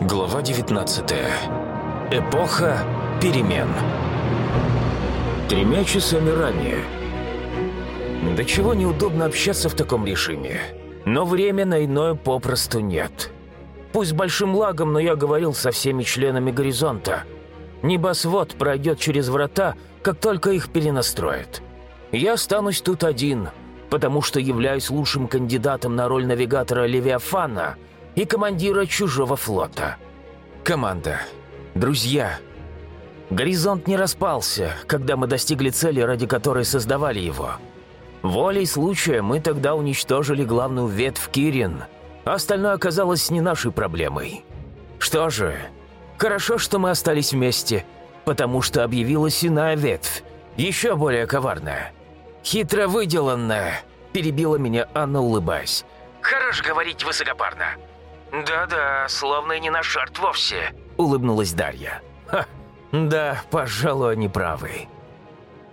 Глава 19. Эпоха перемен. Тремя часами ранее. До чего неудобно общаться в таком режиме. Но время на иное попросту нет. Пусть большим лагом, но я говорил со всеми членами «Горизонта». Небосвод пройдет через врата, как только их перенастроят. Я останусь тут один, потому что являюсь лучшим кандидатом на роль навигатора Левиафана и командира чужого флота. Команда. Друзья. Горизонт не распался, когда мы достигли цели, ради которой создавали его. Волей случая мы тогда уничтожили главную ветвь Кирин, а остальное оказалось не нашей проблемой. Что же, хорошо, что мы остались вместе, потому что объявилась иная ветвь, еще более коварная. Хитро выделанная, перебила меня Анна, улыбаясь. Хорош говорить высокопарно. «Да-да, словно и не наш арт вовсе», — улыбнулась Дарья. «Ха, да, пожалуй, они правы».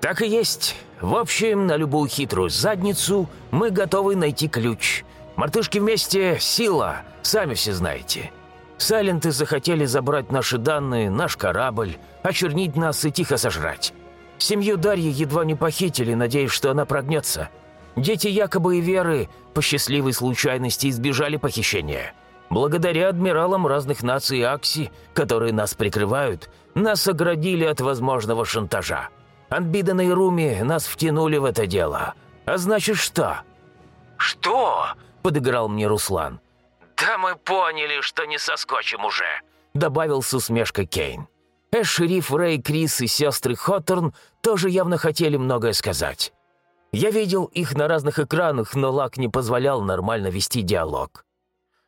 «Так и есть. В общем, на любую хитрую задницу мы готовы найти ключ. Мартышки вместе — сила, сами все знаете. Сайленты захотели забрать наши данные, наш корабль, очернить нас и тихо сожрать. Семью Дарьи едва не похитили, надеясь, что она прогнется. Дети якобы и Веры по счастливой случайности избежали похищения». Благодаря адмиралам разных наций Акси, которые нас прикрывают, нас оградили от возможного шантажа. Анбидан и Руми нас втянули в это дело. А значит, что?» «Что?» – подыграл мне Руслан. «Да мы поняли, что не соскочим уже», – добавил с усмешкой Кейн. Эш-шериф Рэй, Крис и сестры Хоттерн тоже явно хотели многое сказать. Я видел их на разных экранах, но Лак не позволял нормально вести диалог.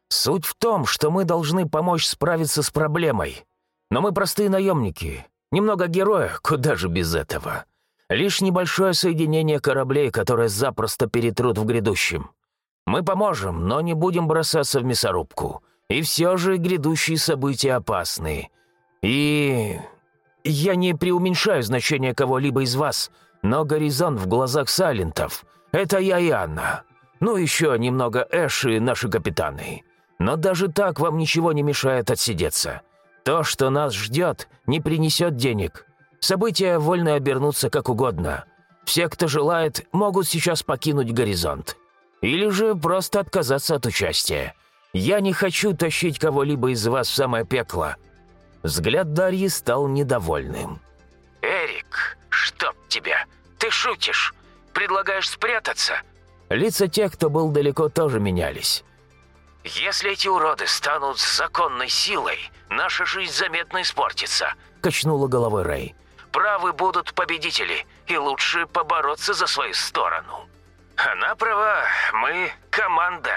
Суть в том, что мы должны помочь справиться с проблемой. Но мы простые наемники. Немного героя, куда же без этого. Лишь небольшое соединение кораблей, которое запросто перетрут в грядущем. Мы поможем, но не будем бросаться в мясорубку. И все же грядущие события опасны. И... Я не преуменьшаю значение кого-либо из вас, но горизонт в глазах Сайлентов — это я и Анна. Ну, еще немного Эш и наши капитаны. Но даже так вам ничего не мешает отсидеться. То, что нас ждет, не принесет денег. События вольно обернуться как угодно. Все, кто желает, могут сейчас покинуть горизонт. Или же просто отказаться от участия. Я не хочу тащить кого-либо из вас в самое пекло». Взгляд Дарьи стал недовольным. «Эрик, чтоб тебя! Ты шутишь? Предлагаешь спрятаться?» Лица тех, кто был далеко, тоже менялись. «Если эти уроды станут законной силой, наша жизнь заметно испортится», — качнула головой Рэй. «Правы будут победители, и лучше побороться за свою сторону». «Она права, мы — команда.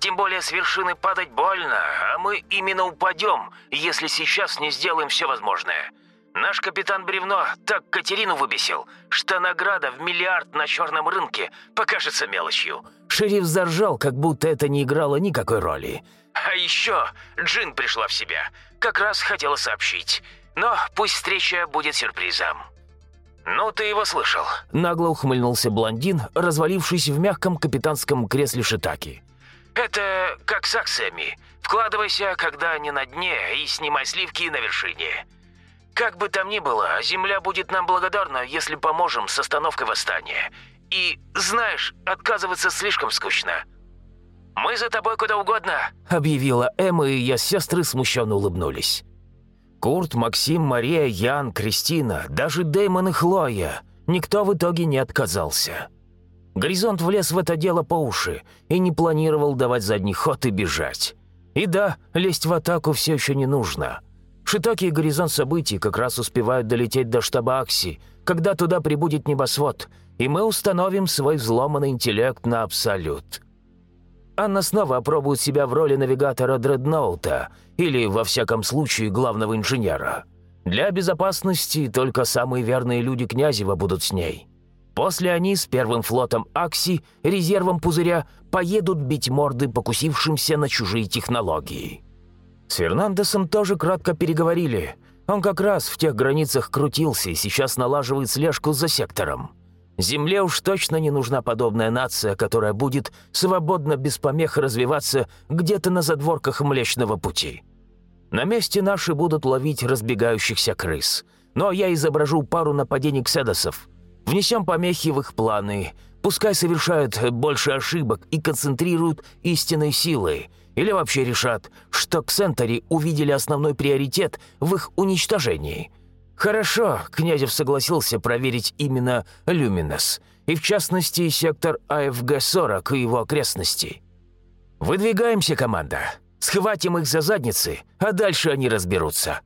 Тем более с вершины падать больно, а мы именно упадем, если сейчас не сделаем все возможное. Наш капитан Бревно так Катерину выбесил, что награда в миллиард на черном рынке покажется мелочью». Шериф заржал, как будто это не играло никакой роли. «А еще Джин пришла в себя. Как раз хотела сообщить. Но пусть встреча будет сюрпризом». «Ну, ты его слышал?» Нагло ухмыльнулся блондин, развалившись в мягком капитанском кресле Шитаки. «Это как с акциями. Вкладывайся, когда они на дне, и снимай сливки на вершине. Как бы там ни было, Земля будет нам благодарна, если поможем с остановкой восстания. И, знаешь, отказываться слишком скучно. Мы за тобой куда угодно», — объявила Эмма, и я сестры смущенно улыбнулись. Курт, Максим, Мария, Ян, Кристина, даже Дэймон и Хлоя. Никто в итоге не отказался. Горизонт влез в это дело по уши и не планировал давать задний ход и бежать. И да, лезть в атаку все еще не нужно. Шитоки и горизонт событий как раз успевают долететь до штаба Акси, когда туда прибудет небосвод, и мы установим свой взломанный интеллект на абсолют. Анна снова опробует себя в роли навигатора дредноута или, во всяком случае, главного инженера. Для безопасности только самые верные люди Князева будут с ней. После они с первым флотом Акси, резервом пузыря, поедут бить морды покусившимся на чужие технологии. С Фернандесом тоже кратко переговорили. Он как раз в тех границах крутился и сейчас налаживает слежку за сектором. Земле уж точно не нужна подобная нация, которая будет свободно без помех развиваться где-то на задворках Млечного Пути. На месте наши будут ловить разбегающихся крыс. Но я изображу пару нападений кседосов. Внесем помехи в их планы. Пускай совершают больше ошибок и концентрируют истинной силы. Или вообще решат, что Ксентари увидели основной приоритет в их уничтожении. Хорошо, Князев согласился проверить именно Люминес, и в частности сектор АФГ-40 и его окрестности. «Выдвигаемся, команда. Схватим их за задницы, а дальше они разберутся».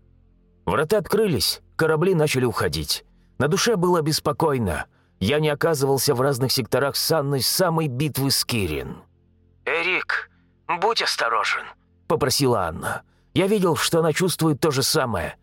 Врата открылись, корабли начали уходить. На душе было беспокойно. Я не оказывался в разных секторах с Анной самой битвы с Кирин. «Эрик, будь осторожен», — попросила Анна. Я видел, что она чувствует то же самое.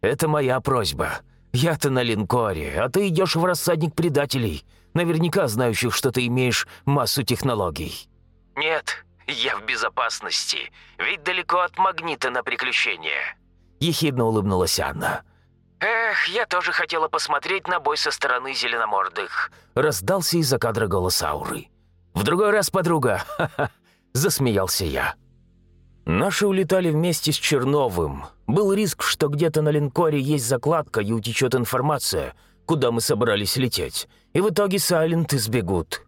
«Это моя просьба. Я-то на линкоре, а ты идешь в рассадник предателей, наверняка знающих, что ты имеешь массу технологий». «Нет, я в безопасности, ведь далеко от магнита на приключения». Ехидно улыбнулась Анна. «Эх, я тоже хотела посмотреть на бой со стороны зеленомордых», — раздался из-за кадра голос Ауры. «В другой раз, подруга!» — засмеялся я. Наши улетали вместе с Черновым. Был риск, что где-то на линкоре есть закладка и утечет информация, куда мы собрались лететь, и в итоге Сайленты сбегут.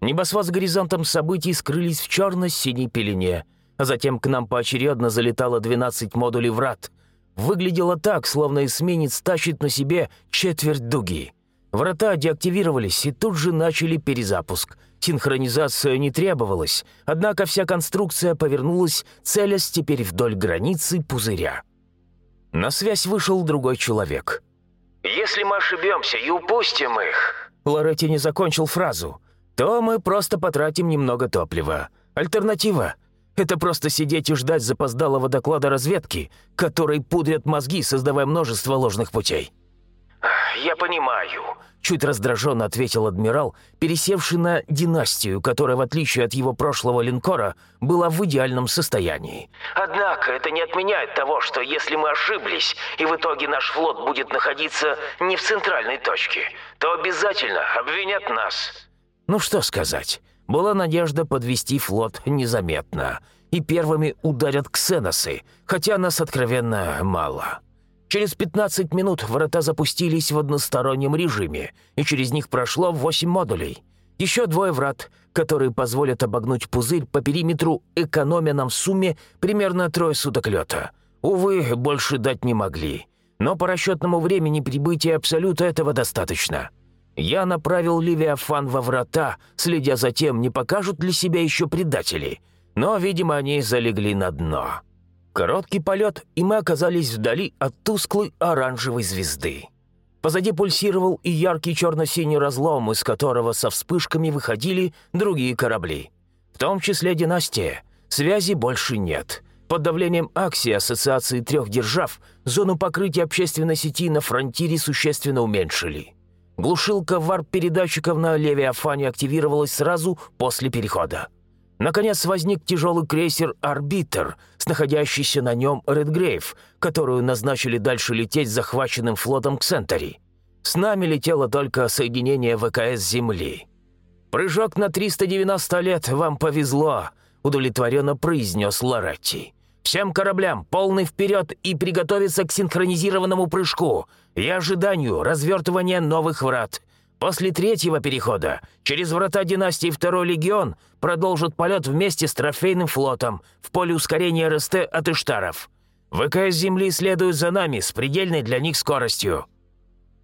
Небосвод с горизонтом событий скрылись в черно-синей пелене, а затем к нам поочередно залетало 12 модулей врат — Выглядело так, словно эсминец тащит на себе четверть дуги. Врата деактивировались и тут же начали перезапуск. Синхронизация не требовалась, однако вся конструкция повернулась, целясь теперь вдоль границы пузыря. На связь вышел другой человек. «Если мы ошибемся и упустим их...» Лоретти не закончил фразу. «То мы просто потратим немного топлива. Альтернатива это просто сидеть и ждать запоздалого доклада разведки, который пудрят мозги, создавая множество ложных путей». «Я понимаю», — чуть раздраженно ответил адмирал, пересевший на династию, которая, в отличие от его прошлого линкора, была в идеальном состоянии. «Однако это не отменяет того, что если мы ошиблись, и в итоге наш флот будет находиться не в центральной точке, то обязательно обвинят нас». «Ну что сказать?» была надежда подвести флот незаметно, и первыми ударят ксеносы, хотя нас откровенно мало. Через 15 минут врата запустились в одностороннем режиме, и через них прошло 8 модулей. Еще двое врат, которые позволят обогнуть пузырь по периметру, экономя нам в сумме примерно трое суток лета. Увы, больше дать не могли. Но по расчетному времени прибытия Абсолюта этого достаточно. Я направил Левиафан во врата, следя за тем, не покажут ли себя еще предатели. Но, видимо, они залегли на дно. Короткий полет, и мы оказались вдали от тусклой оранжевой звезды. Позади пульсировал и яркий черно-синий разлом, из которого со вспышками выходили другие корабли. В том числе «Династия». Связи больше нет. Под давлением Аксии Ассоциации трех держав зону покрытия общественной сети на фронтире существенно уменьшили. Глушилка варп-передатчиков на Левиафане активировалась сразу после перехода. Наконец возник тяжелый крейсер «Арбитр» с находящийся на нем «Редгрейв», которую назначили дальше лететь захваченным флотом Ксентари. С нами летело только соединение ВКС Земли. «Прыжок на 390 лет, вам повезло», — удовлетворенно произнес Лоретти. «Всем кораблям полный вперед и приготовиться к синхронизированному прыжку и ожиданию развертывания новых врат. После третьего перехода через врата династии Второй Легион продолжат полет вместе с трофейным флотом в поле ускорения РСТ от Иштаров. ВКС Земли следуют за нами с предельной для них скоростью.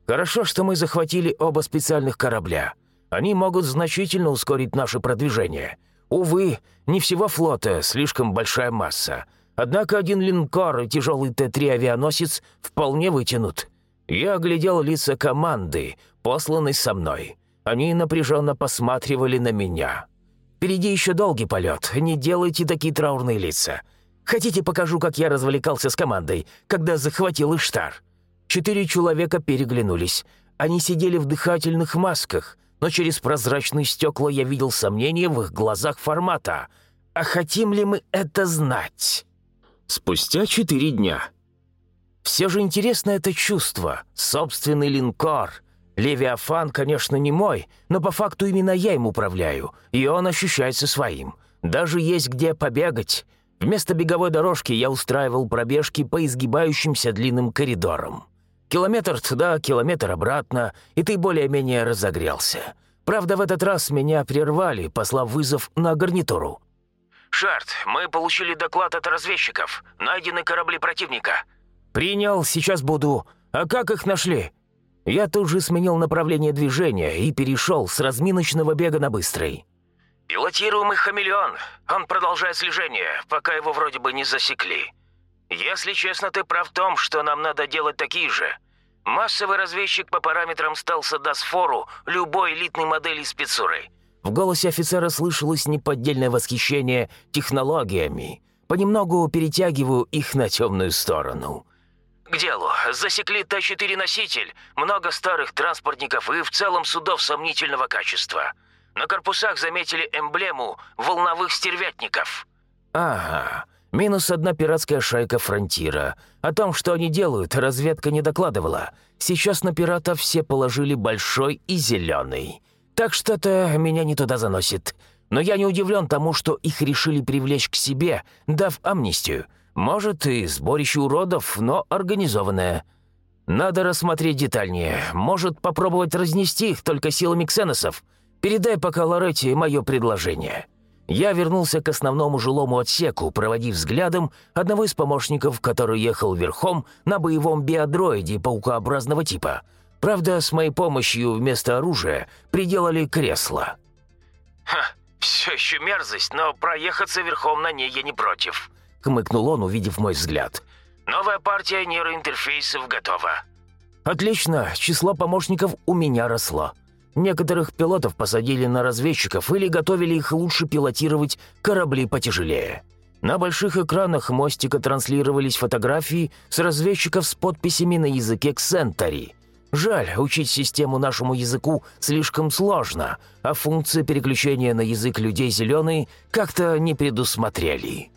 Хорошо, что мы захватили оба специальных корабля. Они могут значительно ускорить наше продвижение. Увы, не всего флота, слишком большая масса. Однако один линкор и тяжелый Т-3 авианосец вполне вытянут. Я оглядел лица команды, посланной со мной. Они напряженно посматривали на меня. «Впереди еще долгий полет, не делайте такие траурные лица. Хотите, покажу, как я развлекался с командой, когда захватил Иштар?» Четыре человека переглянулись. Они сидели в дыхательных масках, но через прозрачные стекла я видел сомнения в их глазах формата. «А хотим ли мы это знать?» Спустя четыре дня все же интересно это чувство, собственный линкор. Левиафан, конечно, не мой, но по факту именно я им управляю, и он ощущается своим. Даже есть где побегать. Вместо беговой дорожки я устраивал пробежки по изгибающимся длинным коридорам. Километр туда, километр обратно, и ты более-менее разогрелся. Правда, в этот раз меня прервали, послав вызов на гарнитуру. «Шарт, мы получили доклад от разведчиков. Найдены корабли противника». «Принял, сейчас буду. А как их нашли?» Я тут же сменил направление движения и перешел с разминочного бега на быстрый. «Пилотируемый хамелеон. Он продолжает слежение, пока его вроде бы не засекли. Если честно, ты прав в том, что нам надо делать такие же. Массовый разведчик по параметрам стался даст фору любой элитной модели спецуры». В голосе офицера слышалось неподдельное восхищение технологиями. Понемногу перетягиваю их на темную сторону. «К делу. Засекли Т-4 носитель, много старых транспортников и в целом судов сомнительного качества. На корпусах заметили эмблему волновых стервятников». «Ага. Минус одна пиратская шайка «Фронтира». О том, что они делают, разведка не докладывала. Сейчас на пиратов все положили большой и зеленый. Так что-то меня не туда заносит. Но я не удивлен тому, что их решили привлечь к себе, дав амнистию. Может, и сборище уродов, но организованное. Надо рассмотреть детальнее. Может, попробовать разнести их только силами ксеносов. Передай пока Лоретти мое предложение». Я вернулся к основному жилому отсеку, проводив взглядом одного из помощников, который ехал верхом на боевом биодроиде паукообразного типа. Правда, с моей помощью вместо оружия приделали кресло. «Ха, все еще мерзость, но проехаться верхом на ней я не против», — хмыкнул он, увидев мой взгляд. «Новая партия нейроинтерфейсов готова». «Отлично, число помощников у меня росло». Некоторых пилотов посадили на разведчиков или готовили их лучше пилотировать корабли потяжелее. На больших экранах мостика транслировались фотографии с разведчиков с подписями на языке Ксентари. Жаль, учить систему нашему языку слишком сложно, а функции переключения на язык людей зеленые как-то не предусмотрели.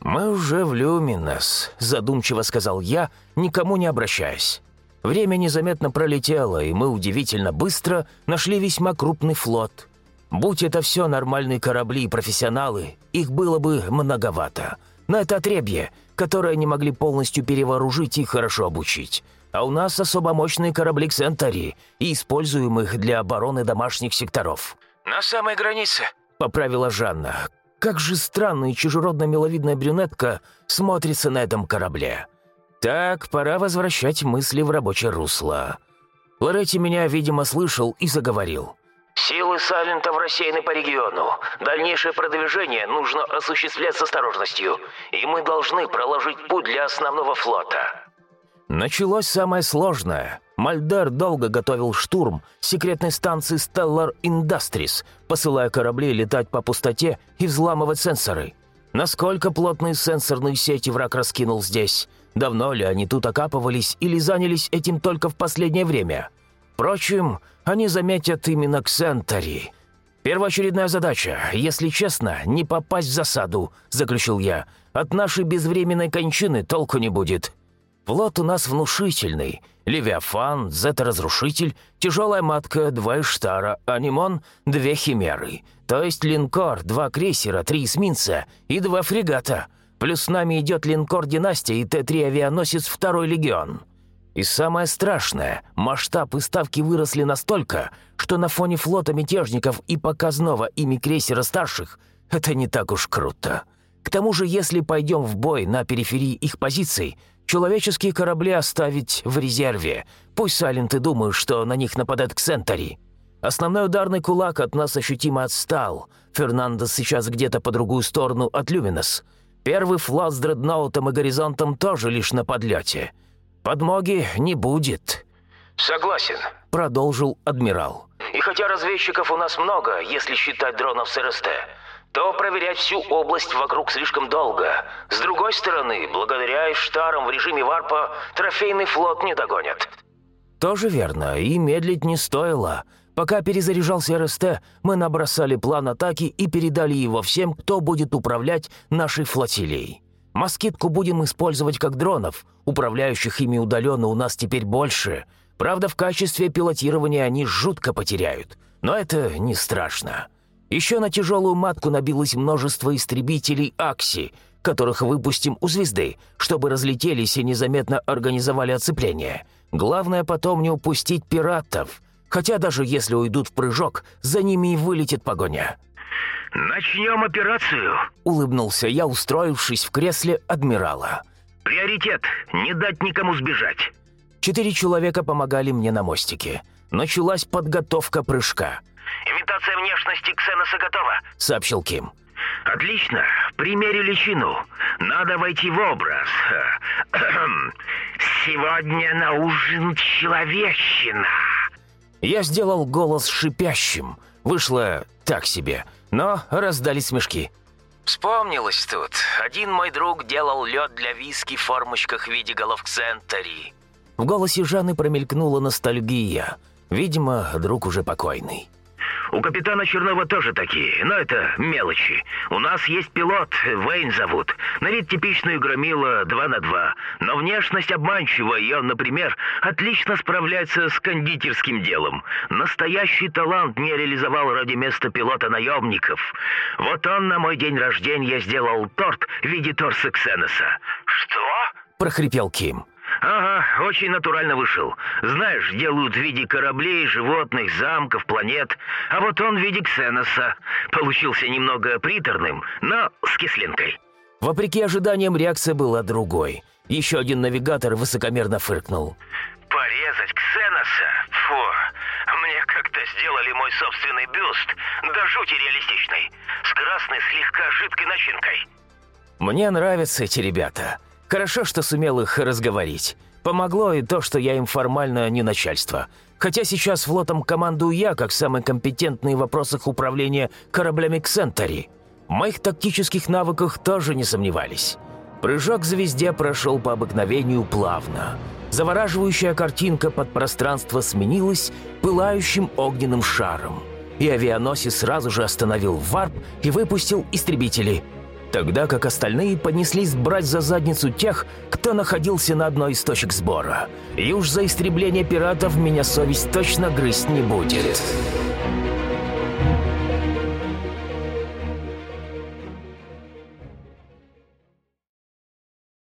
«Мы уже в Люминес», — задумчиво сказал я, никому не обращаясь. Время незаметно пролетело, и мы удивительно быстро нашли весьма крупный флот. Будь это все нормальные корабли и профессионалы, их было бы многовато. Но это отребье, которое не могли полностью перевооружить и хорошо обучить. А у нас особо мощные корабли Ксентари, и используем их для обороны домашних секторов». «На самой границе», — поправила Жанна. «Как же странно и чужеродно-миловидная брюнетка смотрится на этом корабле». Так, пора возвращать мысли в рабочее русло. Лоретти меня, видимо, слышал и заговорил. «Силы Сайлентов рассеяны по региону. Дальнейшее продвижение нужно осуществлять с осторожностью, и мы должны проложить путь для основного флота». Началось самое сложное. Мальдар долго готовил штурм секретной станции Stellar Industries, посылая корабли летать по пустоте и взламывать сенсоры. Насколько плотные сенсорные сети враг раскинул здесь? Давно ли они тут окапывались или занялись этим только в последнее время? Впрочем, они заметят именно к Сентари. «Первоочередная задача, если честно, не попасть в засаду», — заключил я. «От нашей безвременной кончины толку не будет». Флот у нас внушительный. Левиафан, Зета-разрушитель, тяжелая матка, два Иштара, Анимон, две Химеры. То есть линкор, два крейсера, три эсминца и два фрегата. Плюс с нами идет линкор «Династия» и Т-3 авианосец «Второй легион». И самое страшное, масштаб и ставки выросли настолько, что на фоне флота мятежников и показного ими крейсера старших это не так уж круто. К тому же, если пойдем в бой на периферии их позиций, человеческие корабли оставить в резерве. Пусть Сайленты думают, что на них нападает Ксентари. Основной ударный кулак от нас ощутимо отстал. Фернандес сейчас где-то по другую сторону от Люминос — Первый флот с дредноутом и горизонтом тоже лишь на подлете. Подмоги не будет». «Согласен», — продолжил адмирал. «И хотя разведчиков у нас много, если считать дронов с РСТ, то проверять всю область вокруг слишком долго. С другой стороны, благодаря Иштарам в режиме варпа трофейный флот не догонят». «Тоже верно, и медлить не стоило. Пока перезаряжался РСТ, мы набросали план атаки и передали его всем, кто будет управлять нашей флотилией. Москитку будем использовать как дронов, управляющих ими удаленно у нас теперь больше. Правда, в качестве пилотирования они жутко потеряют, но это не страшно. Еще на тяжелую матку набилось множество истребителей «Акси», которых выпустим у звезды, чтобы разлетелись и незаметно организовали оцепление. Главное потом не упустить пиратов. Хотя даже если уйдут в прыжок, за ними и вылетит погоня. «Начнем операцию», — улыбнулся я, устроившись в кресле адмирала. «Приоритет — не дать никому сбежать». Четыре человека помогали мне на мостике. Началась подготовка прыжка. «Имитация внешности Ксеноса готова», — сообщил Ким. «Отлично. Примерили чину. Надо войти в образ. Сегодня на ужин человечина». Я сделал голос шипящим. Вышло так себе — но раздались смешки. Вспомнилось тут. Один мой друг делал лед для виски в формочках в виде голов Ксентари. В голосе Жанны промелькнула ностальгия. Видимо, друг уже покойный. У капитана Чернова тоже такие, но это мелочи. У нас есть пилот, Вейн зовут. На вид типичный громила 2 на 2, но внешность обманчива, и он, например, отлично справляется с кондитерским делом. Настоящий талант не реализовал ради места пилота наемников. Вот он на мой день рождения сделал торт в виде торса Ксеноса. «Что?» – прохрипел Ким. «Ага, очень натурально вышел. Знаешь, делают в виде кораблей, животных, замков, планет. А вот он в виде Ксеноса. Получился немного приторным, но с кислинкой». Вопреки ожиданиям, реакция была другой. Еще один навигатор высокомерно фыркнул. «Порезать Ксеноса? Фу, мне как-то сделали мой собственный бюст, да жути реалистичный, с красной слегка жидкой начинкой». «Мне нравятся эти ребята». Хорошо, что сумел их разговорить. Помогло и то, что я им формально не начальство. Хотя сейчас флотом командую я, как самый компетентный в вопросах управления кораблями Ксентари. В моих тактических навыках тоже не сомневались. Прыжок к звезде прошел по обыкновению плавно. Завораживающая картинка под пространство сменилась пылающим огненным шаром. И авианосец сразу же остановил варп и выпустил истребители – тогда как остальные понеслись брать за задницу тех, кто находился на одной из точек сбора. И уж за истребление пиратов меня совесть точно грызть не будет».